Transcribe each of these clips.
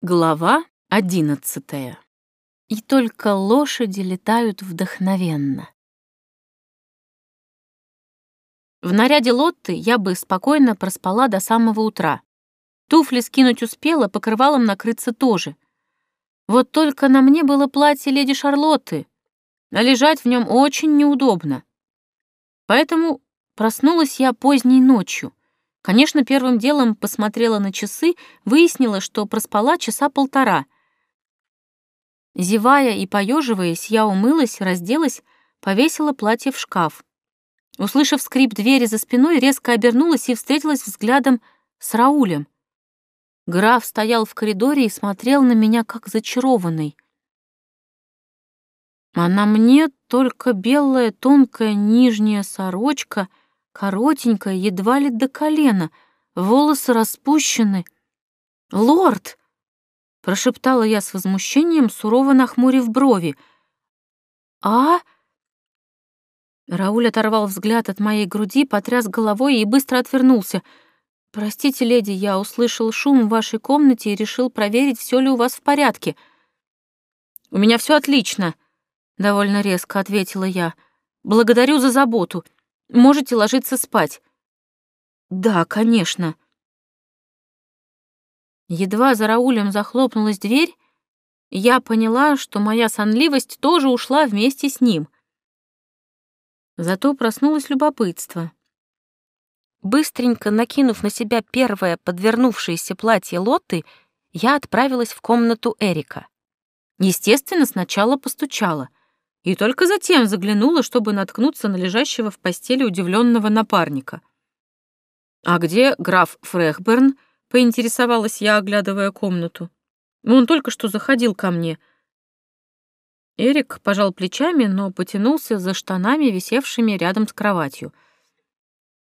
Глава одиннадцатая. И только лошади летают вдохновенно. В наряде Лотты я бы спокойно проспала до самого утра. Туфли скинуть успела, покрывалом накрыться тоже. Вот только на мне было платье леди Шарлотты, а лежать в нем очень неудобно. Поэтому проснулась я поздней ночью. Конечно, первым делом посмотрела на часы, выяснила, что проспала часа полтора. Зевая и поеживаясь, я умылась, разделась, повесила платье в шкаф. Услышав скрип двери за спиной, резко обернулась и встретилась взглядом с Раулем. Граф стоял в коридоре и смотрел на меня как зачарованный. А на мне только белая тонкая нижняя сорочка — коротенькая, едва ли до колена, волосы распущены. «Лорд!» — прошептала я с возмущением, сурово нахмурив брови. «А?» Рауль оторвал взгляд от моей груди, потряс головой и быстро отвернулся. «Простите, леди, я услышал шум в вашей комнате и решил проверить, все ли у вас в порядке». «У меня все отлично», — довольно резко ответила я. «Благодарю за заботу». Можете ложиться спать». «Да, конечно». Едва за Раулем захлопнулась дверь, я поняла, что моя сонливость тоже ушла вместе с ним. Зато проснулось любопытство. Быстренько накинув на себя первое подвернувшееся платье Лотты, я отправилась в комнату Эрика. Естественно, сначала постучала — и только затем заглянула, чтобы наткнуться на лежащего в постели удивленного напарника. «А где граф Фрехберн?» — поинтересовалась я, оглядывая комнату. «Он только что заходил ко мне». Эрик пожал плечами, но потянулся за штанами, висевшими рядом с кроватью.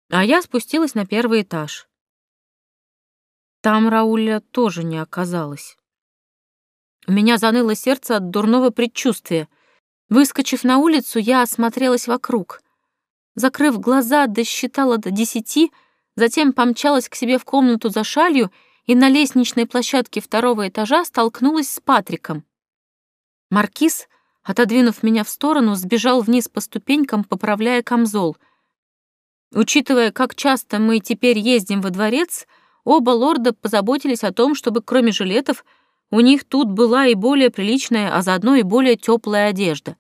А я спустилась на первый этаж. Там Рауля тоже не оказалось. У меня заныло сердце от дурного предчувствия — Выскочив на улицу, я осмотрелась вокруг. Закрыв глаза, досчитала до десяти, затем помчалась к себе в комнату за шалью и на лестничной площадке второго этажа столкнулась с Патриком. Маркиз, отодвинув меня в сторону, сбежал вниз по ступенькам, поправляя камзол. Учитывая, как часто мы теперь ездим во дворец, оба лорда позаботились о том, чтобы кроме жилетов у них тут была и более приличная, а заодно и более теплая одежда.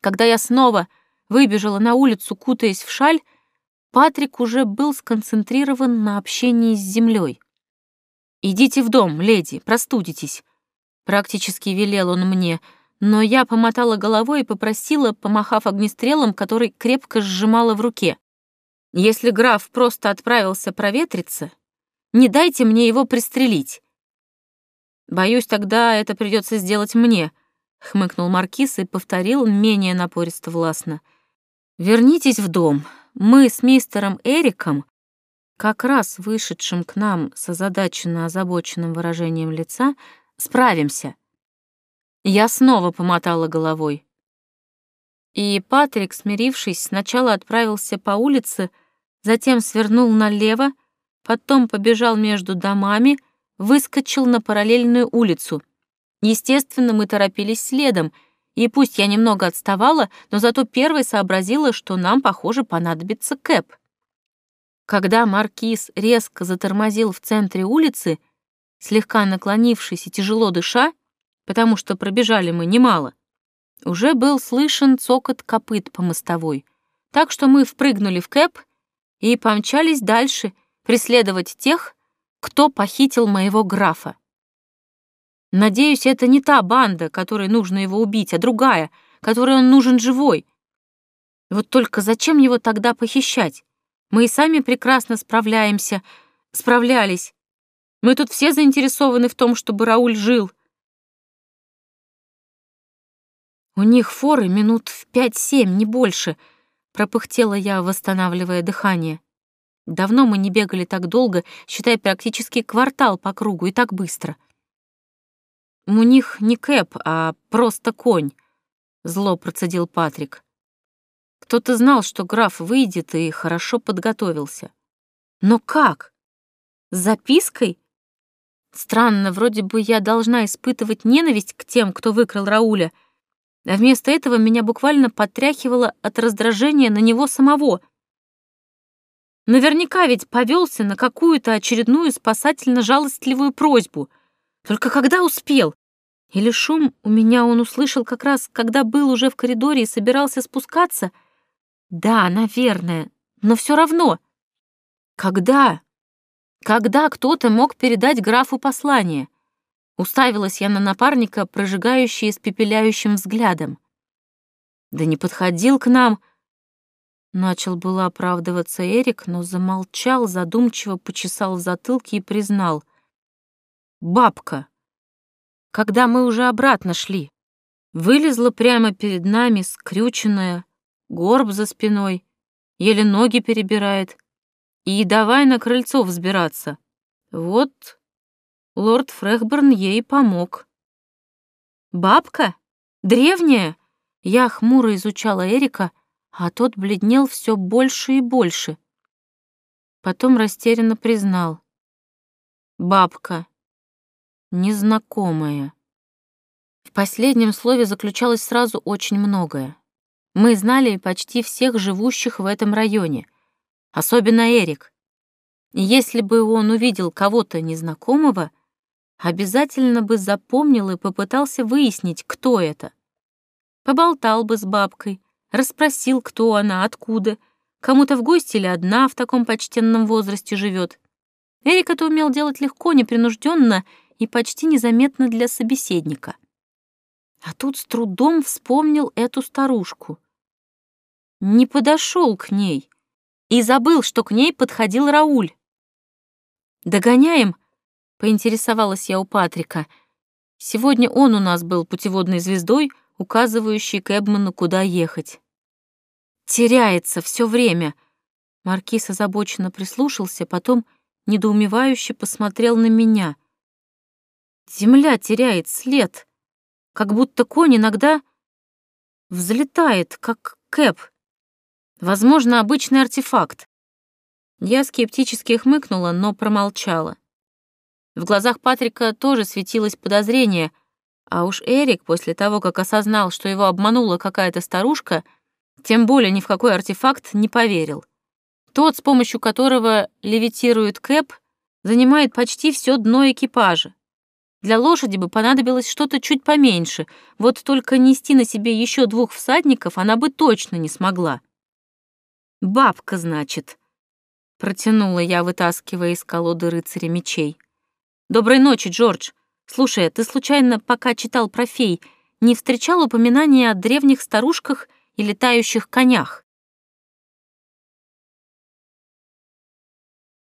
Когда я снова выбежала на улицу, кутаясь в шаль, Патрик уже был сконцентрирован на общении с землей. «Идите в дом, леди, простудитесь», — практически велел он мне, но я помотала головой и попросила, помахав огнестрелом, который крепко сжимала в руке. «Если граф просто отправился проветриться, не дайте мне его пристрелить. Боюсь, тогда это придется сделать мне», — хмыкнул Маркиз и повторил менее напористо властно. «Вернитесь в дом. Мы с мистером Эриком, как раз вышедшим к нам с озадаченно озабоченным выражением лица, справимся». Я снова помотала головой. И Патрик, смирившись, сначала отправился по улице, затем свернул налево, потом побежал между домами, выскочил на параллельную улицу — Естественно, мы торопились следом, и пусть я немного отставала, но зато первой сообразила, что нам, похоже, понадобится кэп. Когда маркиз резко затормозил в центре улицы, слегка наклонившись и тяжело дыша, потому что пробежали мы немало, уже был слышен цокот копыт по мостовой, так что мы впрыгнули в кэп и помчались дальше преследовать тех, кто похитил моего графа. Надеюсь, это не та банда, которой нужно его убить, а другая, которой он нужен живой. Вот только зачем его тогда похищать? Мы и сами прекрасно справляемся, справлялись. Мы тут все заинтересованы в том, чтобы Рауль жил. У них форы минут в пять-семь, не больше, пропыхтела я, восстанавливая дыхание. Давно мы не бегали так долго, считай, практически квартал по кругу и так быстро. «У них не кэп, а просто конь», — зло процедил Патрик. Кто-то знал, что граф выйдет и хорошо подготовился. Но как? С запиской? Странно, вроде бы я должна испытывать ненависть к тем, кто выкрал Рауля, а вместо этого меня буквально потряхивало от раздражения на него самого. Наверняка ведь повелся на какую-то очередную спасательно-жалостливую просьбу. Только когда успел? Или шум у меня он услышал как раз, когда был уже в коридоре и собирался спускаться? Да, наверное, но все равно. Когда? Когда кто-то мог передать графу послание? Уставилась я на напарника, прожигающий испепеляющим взглядом. Да не подходил к нам. Начал было оправдываться Эрик, но замолчал, задумчиво почесал в затылке и признал. «Бабка!» Когда мы уже обратно шли, вылезла прямо перед нами, скрюченная, горб за спиной, еле ноги перебирает, и давай на крыльцо взбираться. Вот лорд Фрехберн ей помог. «Бабка? Древняя?» Я хмуро изучала Эрика, а тот бледнел все больше и больше. Потом растерянно признал. «Бабка. Незнакомая». В последнем слове заключалось сразу очень многое. Мы знали почти всех живущих в этом районе, особенно Эрик. И если бы он увидел кого-то незнакомого, обязательно бы запомнил и попытался выяснить, кто это. Поболтал бы с бабкой, расспросил, кто она, откуда, кому-то в гости или одна в таком почтенном возрасте живет. Эрик это умел делать легко, непринужденно и почти незаметно для собеседника. А тут с трудом вспомнил эту старушку не подошел к ней и забыл, что к ней подходил Рауль. «Догоняем?» — поинтересовалась я у Патрика. Сегодня он у нас был путеводной звездой, указывающей Кэбману, куда ехать. «Теряется все время!» Маркиз озабоченно прислушался, потом недоумевающе посмотрел на меня. «Земля теряет след, как будто конь иногда взлетает, как Кэп, Возможно, обычный артефакт. Я скептически хмыкнула, но промолчала. В глазах Патрика тоже светилось подозрение, а уж Эрик, после того, как осознал, что его обманула какая-то старушка, тем более ни в какой артефакт не поверил. Тот, с помощью которого левитирует Кэп, занимает почти все дно экипажа. Для лошади бы понадобилось что-то чуть поменьше, вот только нести на себе еще двух всадников она бы точно не смогла. Бабка, значит. Протянула я, вытаскивая из колоды рыцаря мечей. Доброй ночи, Джордж. Слушай, ты случайно, пока читал про фей, не встречал упоминания о древних старушках и летающих конях?